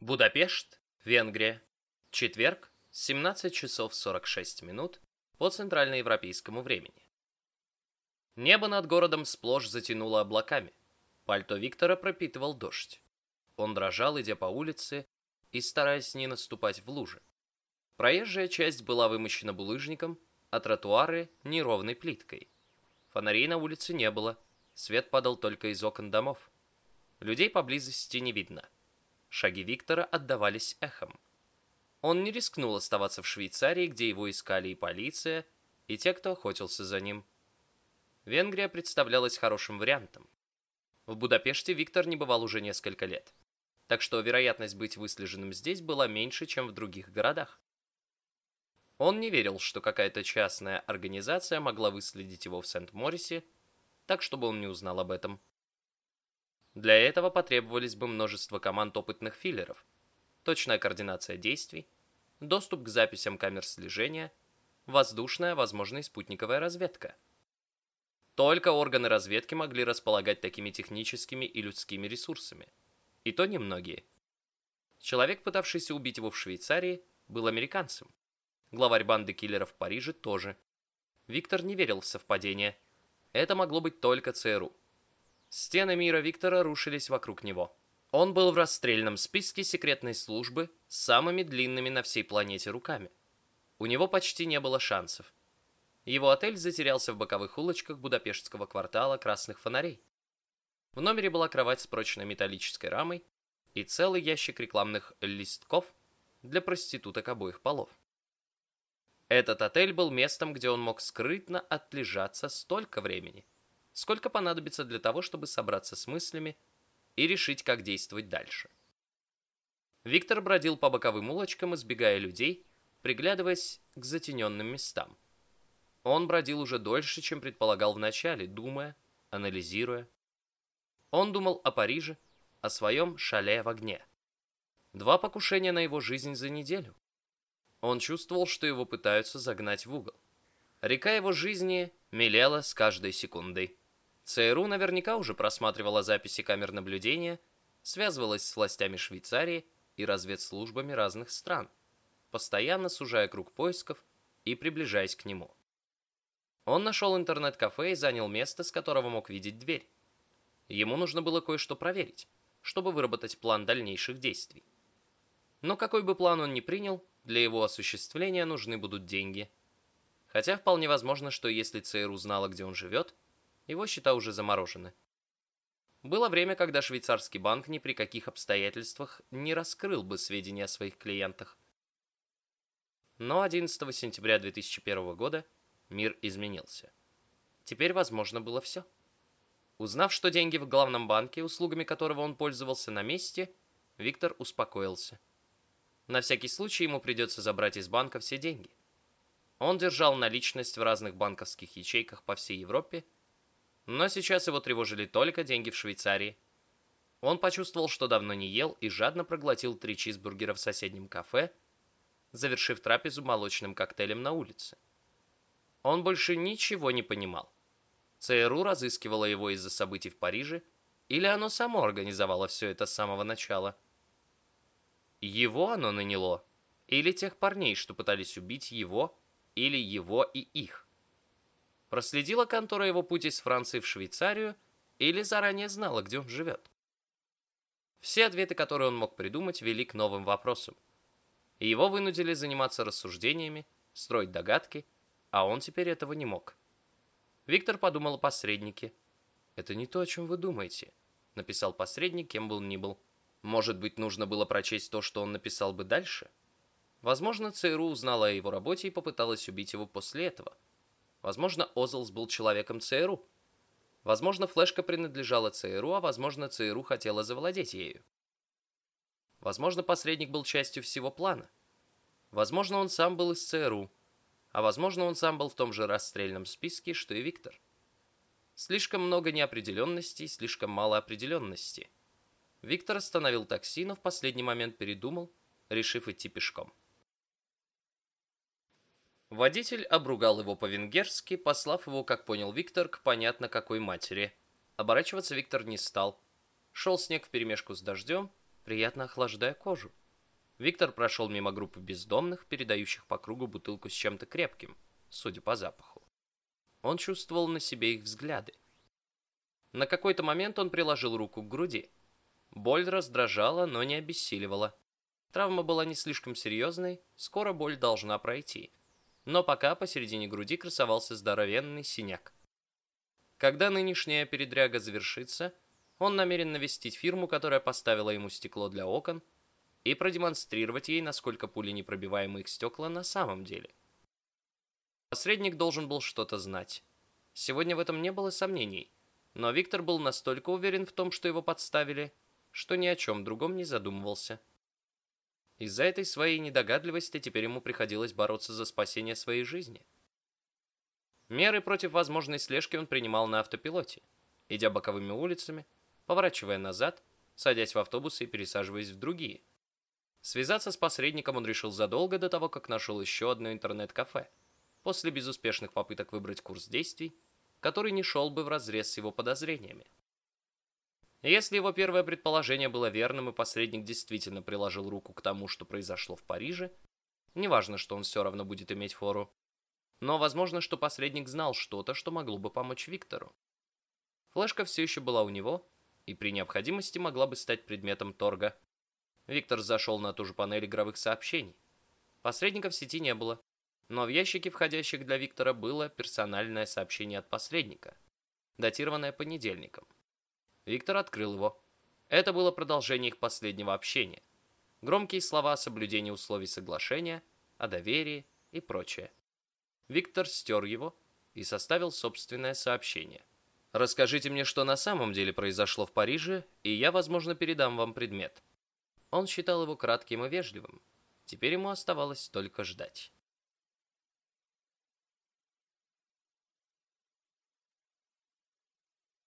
Будапешт, Венгрия. Четверг, 17 часов 46 минут по центральноевропейскому времени. Небо над городом сплошь затянуло облаками. Пальто Виктора пропитывал дождь. Он дрожал, идя по улице и стараясь не наступать в лужи. Проезжая часть была вымощена булыжником, а тротуары — неровной плиткой. Фонарей на улице не было, свет падал только из окон домов. Людей поблизости не видно. Шаги Виктора отдавались эхом. Он не рискнул оставаться в Швейцарии, где его искали и полиция, и те, кто охотился за ним. Венгрия представлялась хорошим вариантом. В Будапеште Виктор не бывал уже несколько лет, так что вероятность быть выслеженным здесь была меньше, чем в других городах. Он не верил, что какая-то частная организация могла выследить его в Сент-Морисе, так чтобы он не узнал об этом. Для этого потребовались бы множество команд опытных филлеров, точная координация действий, доступ к записям камер слежения, воздушная, возможно, и спутниковая разведка. Только органы разведки могли располагать такими техническими и людскими ресурсами. И то немногие. Человек, пытавшийся убить его в Швейцарии, был американцем. Главарь банды киллеров в Париже тоже. Виктор не верил в совпадение. Это могло быть только ЦРУ. Стены мира Виктора рушились вокруг него. Он был в расстрельном списке секретной службы с самыми длинными на всей планете руками. У него почти не было шансов. Его отель затерялся в боковых улочках будапештского квартала красных фонарей. В номере была кровать с прочной металлической рамой и целый ящик рекламных листков для проституток обоих полов. Этот отель был местом, где он мог скрытно отлежаться столько времени, сколько понадобится для того, чтобы собраться с мыслями и решить, как действовать дальше. Виктор бродил по боковым улочкам, избегая людей, приглядываясь к затененным местам. Он бродил уже дольше, чем предполагал вначале, думая, анализируя. Он думал о Париже, о своем шале в огне. Два покушения на его жизнь за неделю. Он чувствовал, что его пытаются загнать в угол. Река его жизни мелела с каждой секундой. ЦРУ наверняка уже просматривала записи камер наблюдения, связывалась с властями Швейцарии и разведслужбами разных стран, постоянно сужая круг поисков и приближаясь к нему. Он нашел интернет-кафе и занял место, с которого мог видеть дверь. Ему нужно было кое-что проверить, чтобы выработать план дальнейших действий. Но какой бы план он ни принял, для его осуществления нужны будут деньги. Хотя вполне возможно, что если ЦРУ знала, где он живет, его счета уже заморожены. Было время, когда швейцарский банк ни при каких обстоятельствах не раскрыл бы сведения о своих клиентах. Но 11 сентября 2001 года мир изменился. Теперь возможно было все. Узнав, что деньги в главном банке, услугами которого он пользовался на месте, Виктор успокоился. На всякий случай ему придется забрать из банка все деньги. Он держал наличность в разных банковских ячейках по всей Европе но сейчас его тревожили только деньги в Швейцарии. Он почувствовал, что давно не ел и жадно проглотил три чизбургера в соседнем кафе, завершив трапезу молочным коктейлем на улице. Он больше ничего не понимал. ЦРУ разыскивало его из-за событий в Париже, или оно само организовало все это с самого начала. Его оно наняло, или тех парней, что пытались убить его, или его и их. Проследила контора его путь из Франции в Швейцарию или заранее знала, где он живет? Все ответы, которые он мог придумать, вели к новым вопросам. И его вынудили заниматься рассуждениями, строить догадки, а он теперь этого не мог. Виктор подумал о посреднике. «Это не то, о чем вы думаете», — написал посредник, кем был ни был. «Может быть, нужно было прочесть то, что он написал бы дальше?» Возможно, ЦРУ узнала о его работе и попыталась убить его после этого. Возможно, Озлс был человеком ЦРУ. Возможно, флешка принадлежала ЦРУ, а возможно, ЦРУ хотела завладеть ею. Возможно, посредник был частью всего плана. Возможно, он сам был из ЦРУ, а возможно, он сам был в том же расстрельном списке, что и Виктор. Слишком много неопределенности, слишком мало определенности. Виктор остановил такси, но в последний момент передумал, решив идти пешком. Водитель обругал его по-венгерски, послав его, как понял Виктор, к понятно какой матери. Оборачиваться Виктор не стал. Шел снег вперемешку с дождем, приятно охлаждая кожу. Виктор прошел мимо группы бездомных, передающих по кругу бутылку с чем-то крепким, судя по запаху. Он чувствовал на себе их взгляды. На какой-то момент он приложил руку к груди. Боль раздражала, но не обессиливала. Травма была не слишком серьезной, скоро боль должна пройти. Но пока посередине груди красовался здоровенный синяк. Когда нынешняя передряга завершится, он намерен навестить фирму, которая поставила ему стекло для окон, и продемонстрировать ей, насколько пули непробиваемые их стекла на самом деле. Посредник должен был что-то знать. Сегодня в этом не было сомнений, но Виктор был настолько уверен в том, что его подставили, что ни о чем другом не задумывался. Из-за этой своей недогадливости теперь ему приходилось бороться за спасение своей жизни. Меры против возможной слежки он принимал на автопилоте, идя боковыми улицами, поворачивая назад, садясь в автобусы и пересаживаясь в другие. Связаться с посредником он решил задолго до того, как нашел еще одно интернет-кафе, после безуспешных попыток выбрать курс действий, который не шел бы вразрез с его подозрениями. Если его первое предположение было верным, и посредник действительно приложил руку к тому, что произошло в Париже, неважно, что он все равно будет иметь фору, но возможно, что посредник знал что-то, что могло бы помочь Виктору. Флешка все еще была у него, и при необходимости могла бы стать предметом торга. Виктор зашел на ту же панель игровых сообщений. Посредника в сети не было, но в ящике входящих для Виктора было персональное сообщение от посредника, датированное понедельником. Виктор открыл его. Это было продолжение их последнего общения. Громкие слова о соблюдении условий соглашения, о доверии и прочее. Виктор стер его и составил собственное сообщение. «Расскажите мне, что на самом деле произошло в Париже, и я, возможно, передам вам предмет». Он считал его кратким и вежливым. Теперь ему оставалось только ждать.